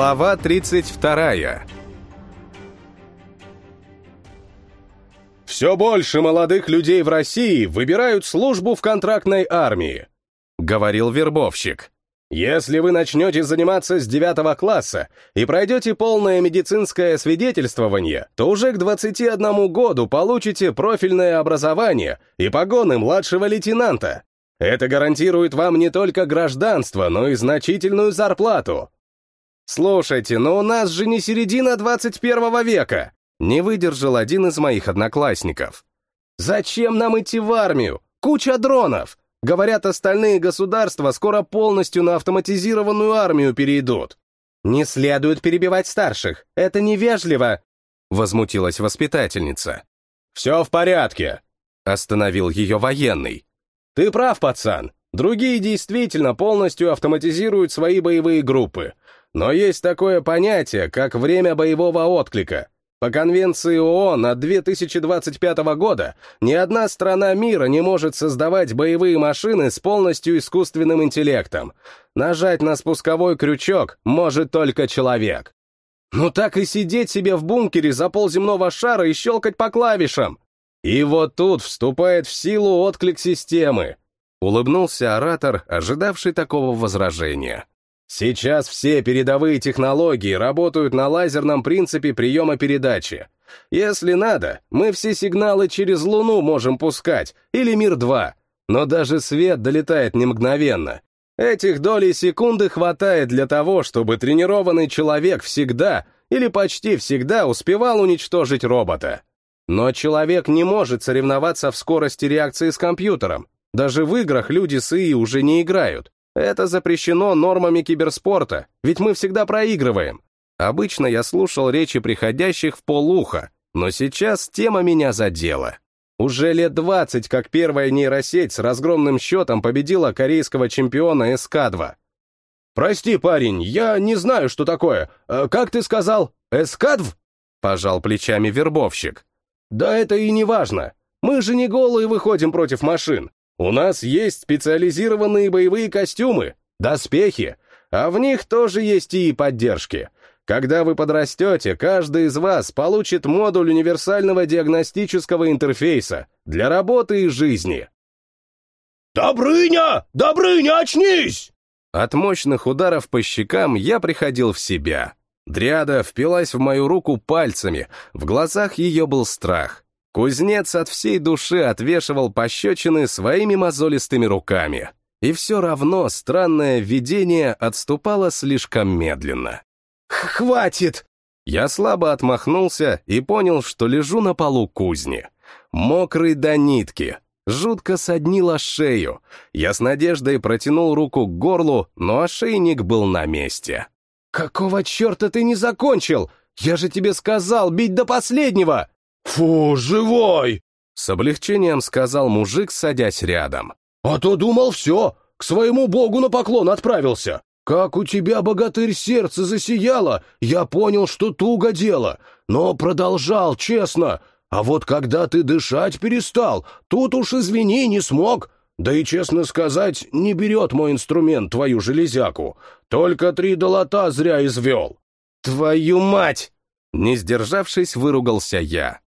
Глава 32 Все больше молодых людей в России выбирают службу в контрактной армии, говорил вербовщик. Если вы начнете заниматься с 9 класса и пройдете полное медицинское свидетельствование, то уже к 21 году получите профильное образование и погоны младшего лейтенанта. Это гарантирует вам не только гражданство, но и значительную зарплату. Слушайте, но у нас же не середина 21 века, не выдержал один из моих одноклассников. Зачем нам идти в армию? Куча дронов. Говорят, остальные государства скоро полностью на автоматизированную армию перейдут. Не следует перебивать старших, это невежливо, возмутилась воспитательница. Все в порядке, остановил ее военный. Ты прав, пацан. Другие действительно полностью автоматизируют свои боевые группы. Но есть такое понятие, как время боевого отклика. По конвенции ООН от 2025 года ни одна страна мира не может создавать боевые машины с полностью искусственным интеллектом. Нажать на спусковой крючок может только человек. Ну так и сидеть себе в бункере за полземного шара и щелкать по клавишам. И вот тут вступает в силу отклик системы. Улыбнулся оратор, ожидавший такого возражения. Сейчас все передовые технологии работают на лазерном принципе приема передачи. Если надо, мы все сигналы через Луну можем пускать, или Мир-2, но даже свет долетает не мгновенно. Этих долей секунды хватает для того, чтобы тренированный человек всегда или почти всегда успевал уничтожить робота. Но человек не может соревноваться в скорости реакции с компьютером. Даже в играх люди с ИИ уже не играют. Это запрещено нормами киберспорта, ведь мы всегда проигрываем. Обычно я слушал речи приходящих в полуха, но сейчас тема меня задела. Уже лет 20, как первая нейросеть с разгромным счетом победила корейского чемпиона СК-2. «Прости, парень, я не знаю, что такое. Э, как ты сказал? СК-2?» Пожал плечами вербовщик. «Да это и не важно. Мы же не голые выходим против машин. У нас есть специализированные боевые костюмы, доспехи, а в них тоже есть и поддержки. Когда вы подрастете, каждый из вас получит модуль универсального диагностического интерфейса для работы и жизни. «Добрыня! Добрыня, очнись!» От мощных ударов по щекам я приходил в себя. Дриада впилась в мою руку пальцами, в глазах ее был страх. Кузнец от всей души отвешивал пощечины своими мозолистыми руками. И все равно странное видение отступало слишком медленно. «Хватит!» Я слабо отмахнулся и понял, что лежу на полу кузни. Мокрый до нитки. Жутко соднило шею. Я с надеждой протянул руку к горлу, но ошейник был на месте. «Какого черта ты не закончил? Я же тебе сказал бить до последнего!» «Фу, живой!» — с облегчением сказал мужик, садясь рядом. «А то думал, все, к своему богу на поклон отправился. Как у тебя, богатырь, сердце засияло, я понял, что туго дело, но продолжал, честно. А вот когда ты дышать перестал, тут уж, извини, не смог. Да и, честно сказать, не берет мой инструмент твою железяку. Только три долота зря извел». «Твою мать!» Не сдержавшись, выругался я.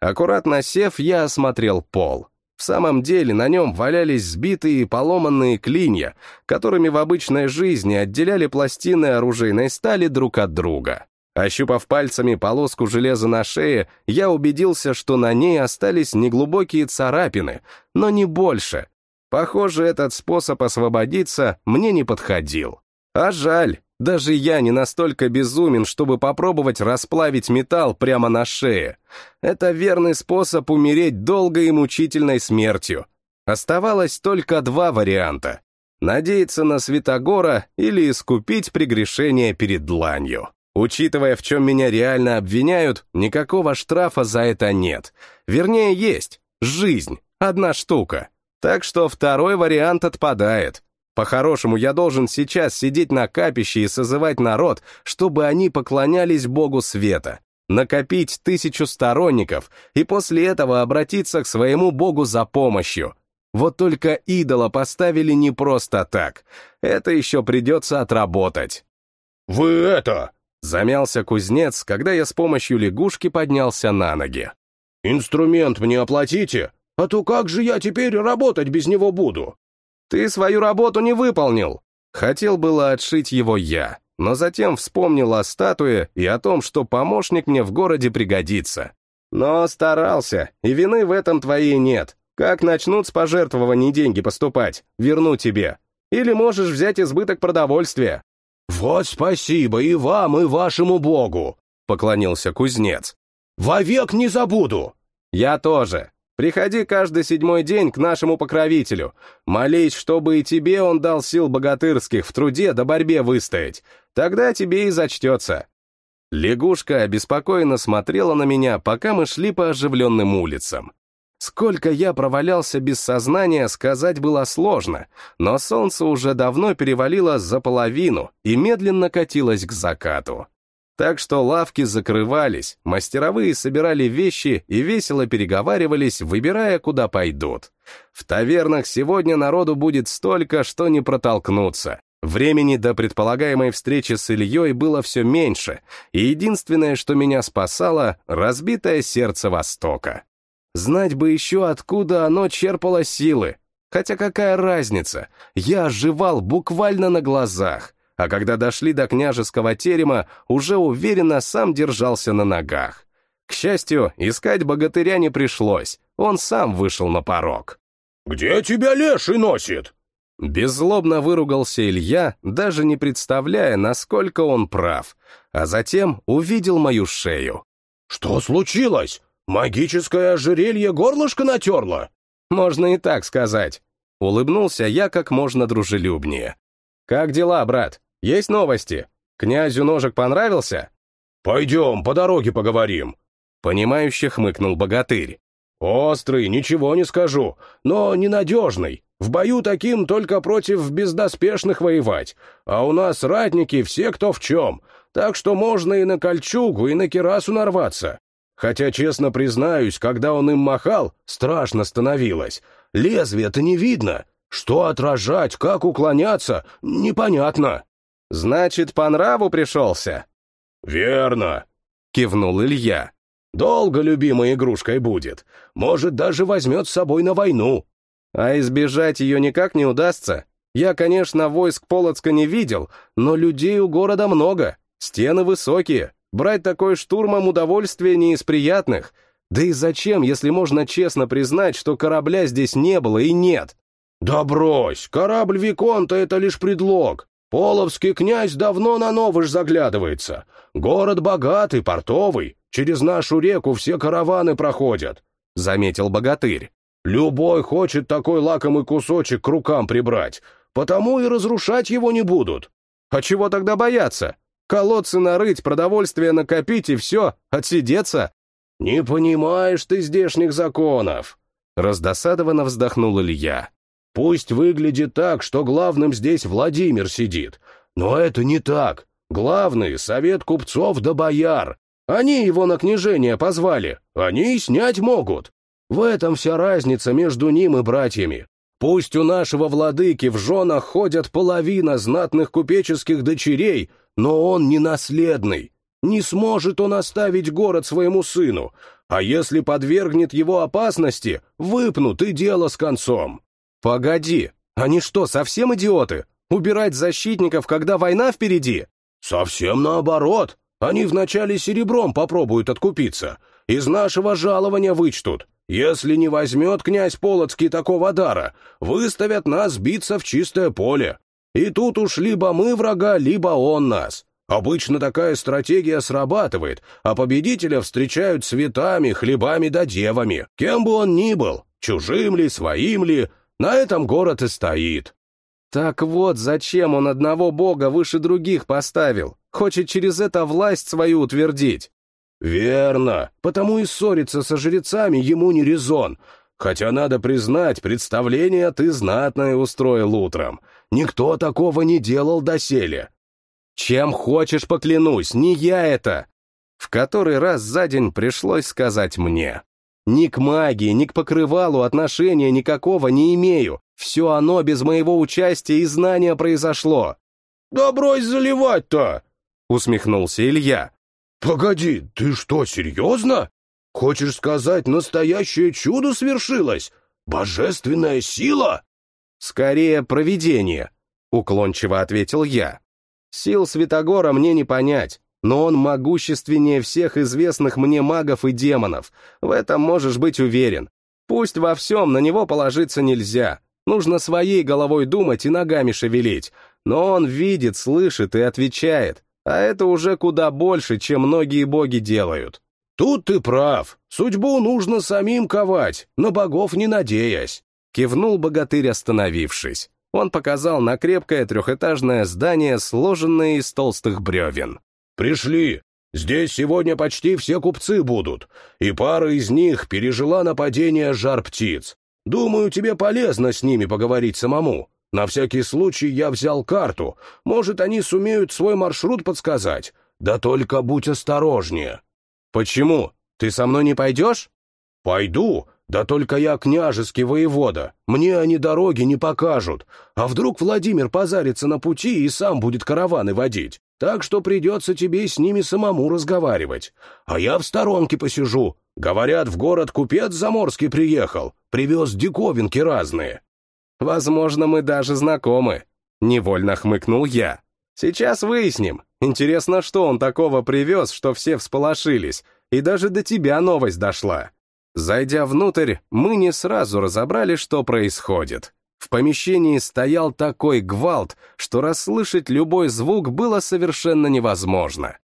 Аккуратно сев, я осмотрел пол. В самом деле на нем валялись сбитые и поломанные клинья, которыми в обычной жизни отделяли пластины оружейной стали друг от друга. Ощупав пальцами полоску железа на шее, я убедился, что на ней остались неглубокие царапины, но не больше. Похоже, этот способ освободиться мне не подходил. А жаль, даже я не настолько безумен, чтобы попробовать расплавить металл прямо на шее. Это верный способ умереть долгой и мучительной смертью. Оставалось только два варианта. Надеяться на Святогора или искупить прегрешение перед дланью. Учитывая, в чем меня реально обвиняют, никакого штрафа за это нет. Вернее, есть. Жизнь. Одна штука. Так что второй вариант отпадает. По-хорошему, я должен сейчас сидеть на капище и созывать народ, чтобы они поклонялись Богу Света, накопить тысячу сторонников и после этого обратиться к своему Богу за помощью. Вот только идола поставили не просто так. Это еще придется отработать. «Вы это, Замялся кузнец, когда я с помощью лягушки поднялся на ноги. «Инструмент мне оплатите, а то как же я теперь работать без него буду?» «Ты свою работу не выполнил!» Хотел было отшить его я, но затем вспомнил о статуе и о том, что помощник мне в городе пригодится. Но старался, и вины в этом твоей нет. Как начнут с пожертвований деньги поступать, верну тебе. Или можешь взять избыток продовольствия. «Вот спасибо и вам, и вашему богу!» — поклонился кузнец. «Вовек не забуду!» «Я тоже. Приходи каждый седьмой день к нашему покровителю. Молись, чтобы и тебе он дал сил богатырских в труде до борьбе выстоять. Тогда тебе и зачтется». Лягушка обеспокоенно смотрела на меня, пока мы шли по оживленным улицам. Сколько я провалялся без сознания, сказать было сложно, но солнце уже давно перевалило за половину и медленно катилось к закату. Так что лавки закрывались, мастеровые собирали вещи и весело переговаривались, выбирая, куда пойдут. В тавернах сегодня народу будет столько, что не протолкнуться. Времени до предполагаемой встречи с Ильей было все меньше, и единственное, что меня спасало — разбитое сердце Востока. Знать бы еще, откуда оно черпало силы. Хотя какая разница? Я оживал буквально на глазах, а когда дошли до княжеского терема, уже уверенно сам держался на ногах. К счастью, искать богатыря не пришлось, он сам вышел на порог. «Где тебя леший носит?» Беззлобно выругался Илья, даже не представляя, насколько он прав, а затем увидел мою шею. «Что случилось? Магическое ожерелье горлышко натерло?» «Можно и так сказать». Улыбнулся я как можно дружелюбнее. «Как дела, брат? Есть новости? Князю ножик понравился?» «Пойдем, по дороге поговорим», — понимающе хмыкнул богатырь. «Острый, ничего не скажу, но ненадежный. В бою таким только против бездоспешных воевать, а у нас ратники все кто в чем, так что можно и на кольчугу, и на кирасу нарваться. Хотя, честно признаюсь, когда он им махал, страшно становилось. Лезвия-то не видно. Что отражать, как уклоняться, непонятно. Значит, по нраву пришелся? Верно, кивнул Илья. Долго любимой игрушкой будет. Может, даже возьмет с собой на войну. А избежать ее никак не удастся. Я, конечно, войск Полоцка не видел, но людей у города много, стены высокие, Брать такой штурмом удовольствие не из приятных. Да и зачем, если можно честно признать, что корабля здесь не было и нет? Да брось, корабль Виконта — это лишь предлог. Половский князь давно на Новыш заглядывается. Город богатый, портовый. Через нашу реку все караваны проходят, — заметил богатырь. Любой хочет такой лакомый кусочек к рукам прибрать, потому и разрушать его не будут. А чего тогда бояться? Колодцы нарыть, продовольствие накопить и все, отсидеться? Не понимаешь ты здешних законов. Раздосадованно вздохнул Илья. Пусть выглядит так, что главным здесь Владимир сидит. Но это не так. Главный — совет купцов да бояр. Они его на княжение позвали. Они и снять могут. В этом вся разница между ним и братьями. Пусть у нашего владыки в женах ходят половина знатных купеческих дочерей, но он не наследный. Не сможет он оставить город своему сыну, а если подвергнет его опасности, выпнут и дело с концом. Погоди, они что, совсем идиоты? Убирать защитников, когда война впереди? Совсем наоборот. Они вначале серебром попробуют откупиться. Из нашего жалования вычтут. Если не возьмет князь Полоцкий такого дара, выставят нас биться в чистое поле. И тут уж либо мы врага, либо он нас. Обычно такая стратегия срабатывает, а победителя встречают цветами, хлебами да девами. Кем бы он ни был, чужим ли, своим ли, на этом город и стоит. Так вот, зачем он одного бога выше других поставил? Хочет через это власть свою утвердить. Верно, потому и ссориться со жрецами ему не резон. Хотя, надо признать, представление ты знатное устроил утром. Никто такого не делал доселе. Чем хочешь, поклянусь, не я это. В который раз за день пришлось сказать мне. Ни к магии, ни к покрывалу отношения никакого не имею. Все оно без моего участия и знания произошло. «Да брось заливать-то!» — усмехнулся Илья. «Погоди, ты что, серьезно? Хочешь сказать, настоящее чудо свершилось? Божественная сила?» «Скорее, провидение», — уклончиво ответил я. «Сил Святогора мне не понять, но он могущественнее всех известных мне магов и демонов. В этом можешь быть уверен. Пусть во всем на него положиться нельзя. Нужно своей головой думать и ногами шевелить. Но он видит, слышит и отвечает. А это уже куда больше, чем многие боги делают. Тут ты прав. Судьбу нужно самим ковать, на богов не надеясь. Кивнул богатырь, остановившись. Он показал на крепкое трехэтажное здание, сложенное из толстых бревен. «Пришли. Здесь сегодня почти все купцы будут, и пара из них пережила нападение жар-птиц. Думаю, тебе полезно с ними поговорить самому. На всякий случай я взял карту. Может, они сумеют свой маршрут подсказать. Да только будь осторожнее». «Почему? Ты со мной не пойдешь?» «Пойду, да только я княжеский воевода. Мне они дороги не покажут. А вдруг Владимир позарится на пути и сам будет караваны водить? Так что придется тебе с ними самому разговаривать. А я в сторонке посижу. Говорят, в город купец заморский приехал, привез диковинки разные». «Возможно, мы даже знакомы», — невольно хмыкнул я. «Сейчас выясним. Интересно, что он такого привез, что все всполошились, и даже до тебя новость дошла». Зайдя внутрь, мы не сразу разобрали, что происходит. В помещении стоял такой гвалт, что расслышать любой звук было совершенно невозможно.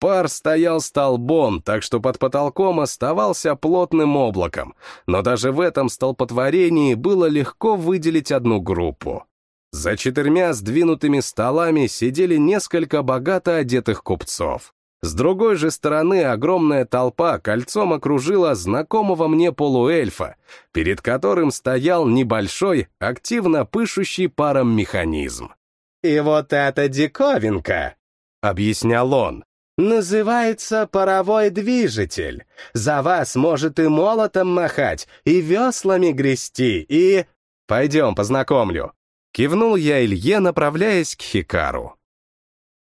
Пар стоял столбом, так что под потолком оставался плотным облаком, но даже в этом столпотворении было легко выделить одну группу. За четырьмя сдвинутыми столами сидели несколько богато одетых купцов. С другой же стороны огромная толпа кольцом окружила знакомого мне полуэльфа, перед которым стоял небольшой, активно пышущий паром механизм. «И вот эта диковинка», — объяснял он, — «называется паровой движитель. За вас может и молотом махать, и веслами грести, и...» «Пойдем, познакомлю», — кивнул я Илье, направляясь к Хикару.